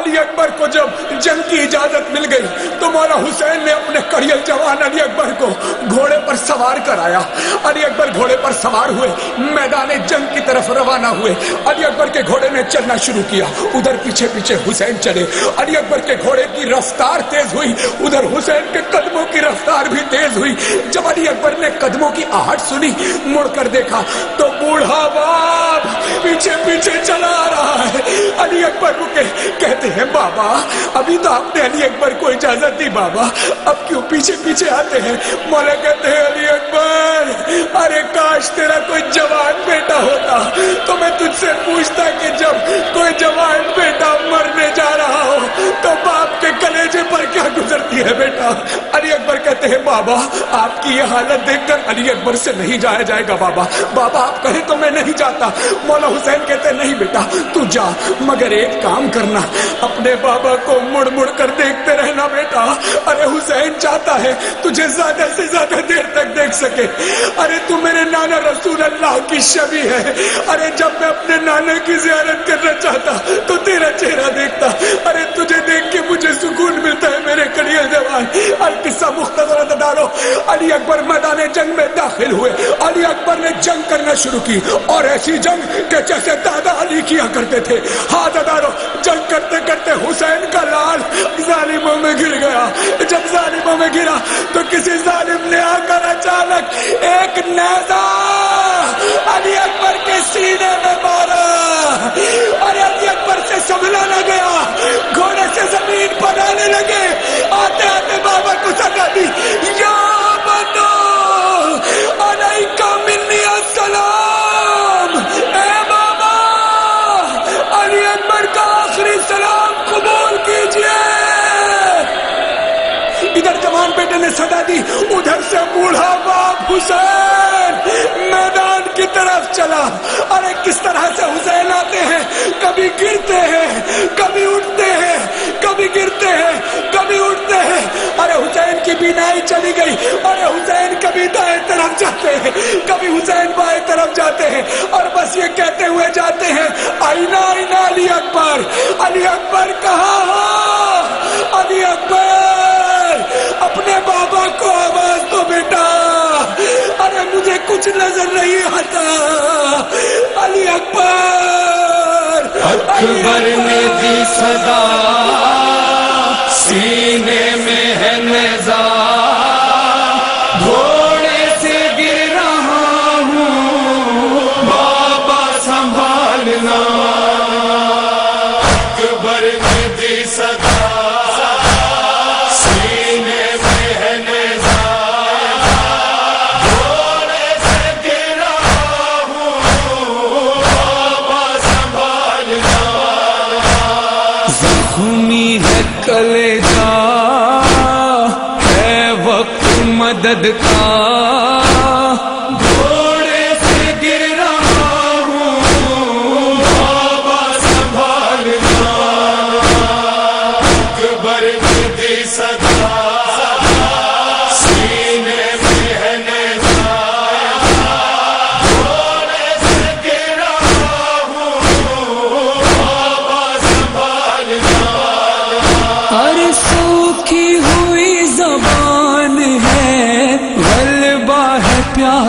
علی اکبر کو جب جنگ کی اجازت مل گئی تو مولا حسین نے اپنے کڑیل جوان علی اکبر کو گھوڑے پر سوار کرایا۔ علی اکبر گھوڑے پر سوار ہوئے، میدان جنگ کی طرف روانہ ہوئے۔ علی اکبر کے گھوڑے نے چلنا شروع کیا۔ ادھر پیچھے پیچھے حسین چلے۔ علی اکبر کے گھوڑے کی رفتار تیز ہوئی۔ ادھر حسین کے قدموں کی رفتار بھی تیز ہوئی۔ جب علی اکبر نے قدموں کی آہٹ سنی، مڑ کر دیکھا تو بوڑھا باپ پیچھے پیچھے چلا رہا ہے۔ علی اکبر رکے کہتے ہیں بابا؟ ابھی تو آپ نے علی اکبر کو اجازت دی بابا۔ اب کیوں پیچھے پیچھے آتے ہیں؟ مولا کہتے ہیں، علی اکبر، ارے کاش تیرا کوئی جوان بیٹا ہوتا۔ تو میں تجھ سے پوچھتا کہ جب کوئی جوان بیٹا مرنے جا رہا ہو، تو باپ کے کلیجے پر کیا گزرتی ہے بیٹا؟ علی اکبر کہتے ہیں، بابا، آپ کی یہ حالت دیکھ کر علی اکبر سے نہیں جایا جائے گا بابا۔ بابا، آپ کہیں تو میں نہیں جاتا۔ مولا حسین کہتے ہیں، نہیں بیٹا، تو جا، مگر ایک کام کرنا۔ اپنے بابا کو مڑ مڑ کر دیکھتے رہنا بیٹا۔ ارے حسین چاہتا ہے تجھے زیادہ سے زیادہ دیر تک دیکھ سکے۔ ارے تو میرے نانا رسول اللہ کی شبی ہے۔ ارے جب میں اپنے نانے کی زیارت کرنا چاہتا تو تیرا چہرہ دیکھتا، ارے تجھے دیکھ کے مجھے سکون ملتا ہے میرے کڑیے جوان۔ القصہ مختصر دارو علی اکبر میدان جنگ میں داخل ہوئے۔ علی اکبر نے جنگ کرنا شروع کی اور ایسی جنگ کہ جیسے دادا علی کیا کرتے تھے۔ ہاں دادارو جنگ کرتے کرتے حسین کا لال ظالموں میں گر گیا۔ جب ظالموں میں گرا تو کسی ظالم نے آ کر اچانک ایک نیزا علی اکبر کے سینے میں مارا۔ اور علی اکبر سے سنبھلا گیا، گھوڑے سے زمین پر آنے لگے، آتے آتے بابا کو سزا دی، یا بنو علیکہ منی السلام، اے بابا، علی اکبر کا آخری سلام قبول کیجیے ادھر جوان بیٹے نے صدا دی، ادھر سے بوڑھا باپ حسین میدان کی طرف چلا۔ ارے، کس طرح سے کبھی گرتے ہیں، کبھی اٹھتے ہیں، کبھی گرتے ہیں، کبھی اٹھتے ہیں۔ ارے حسین کی بینائی چلی گئی، ارے حسین کبھی دائیں طرف جاتے ہیں، کبھی حسین بائیں طرف جاتے ہیں۔ اور بس یہ کہتے ہوئے جاتے ہیں، آئینہ آئینہ علی اکبر علی اکبر کہاں ہو؟ علی اکبر، اپنے بابا کو آواز دو بیٹا۔ ارے مجھے کچھ نظر نہیں آتا۔ علی اکبر۔ اکبر نے دی صدا سینے میں ہے مدد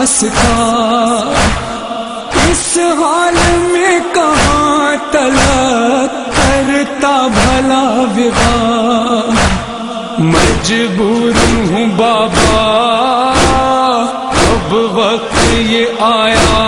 ہے اس حال میں کہاں تلک کرتا بھلا وغا مجبور ہوں بابا اب وقت یہ آیا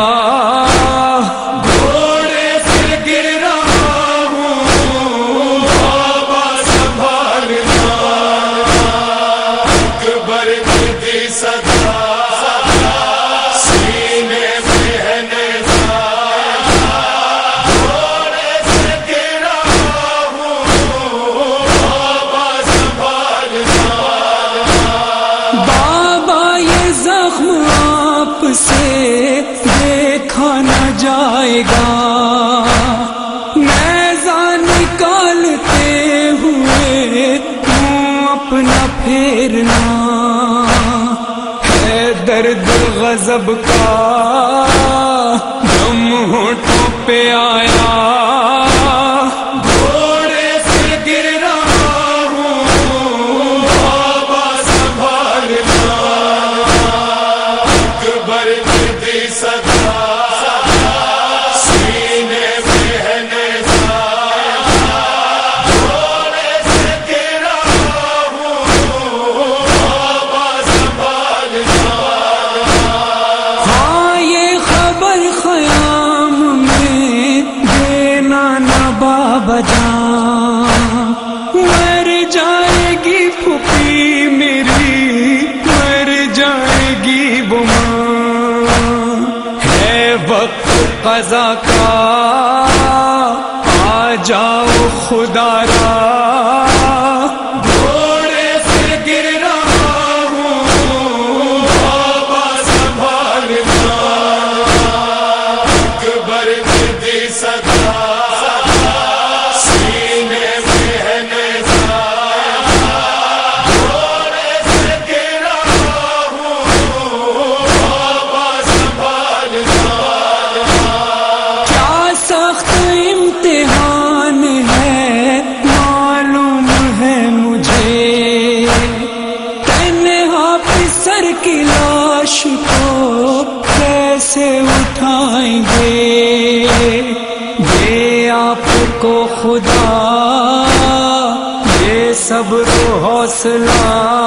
پھیرنا ہے درد غضب کا دم ہونٹوں پہ آیا۔ رضا کا آ جاؤ خدا را۔ سلام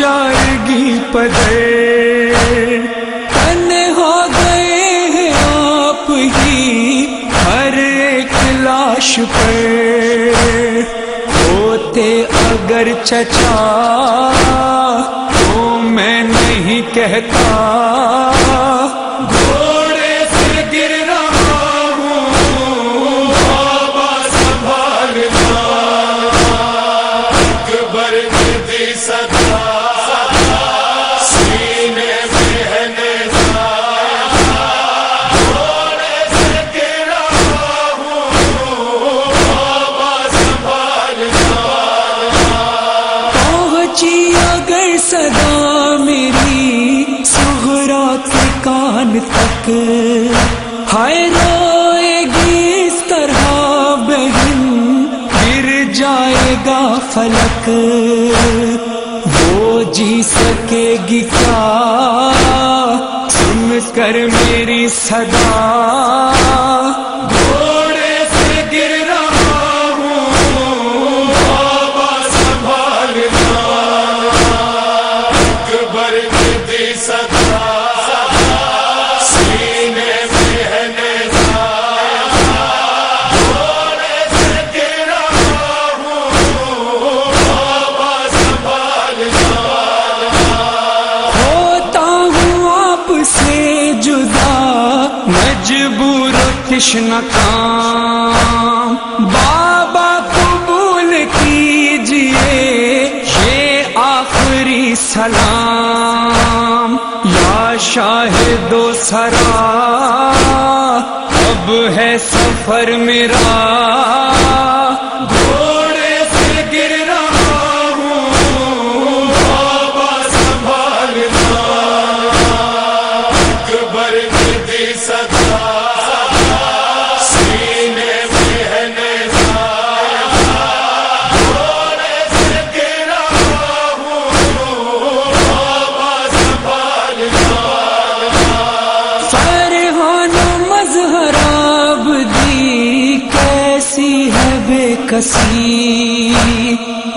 شائگی پدے۔ تن ہو گئے ہیں آپ ہی، ہر ایک لاش پہ۔ ہوتے اگر چچا تو میں نہیں کہتا۔ جائے گا فلک۔ وہ جی سکے گی کیا؟ سن کر میری صدا۔ گھوڑے سے گر رہا مجبور کشن کام بابا قبول کیجیے، یہ آخری سلام۔ یا شاہ دو سرا اب ہے سفر میرا؟ کسی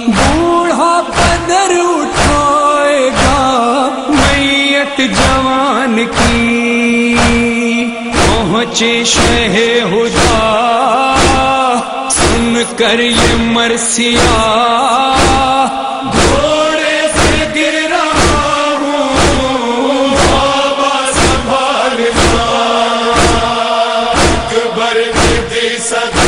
بوڑھا پدر اٹھائے گا میت جوان کی پہنچے شہ جا سن کر یہ مرثیہ سدا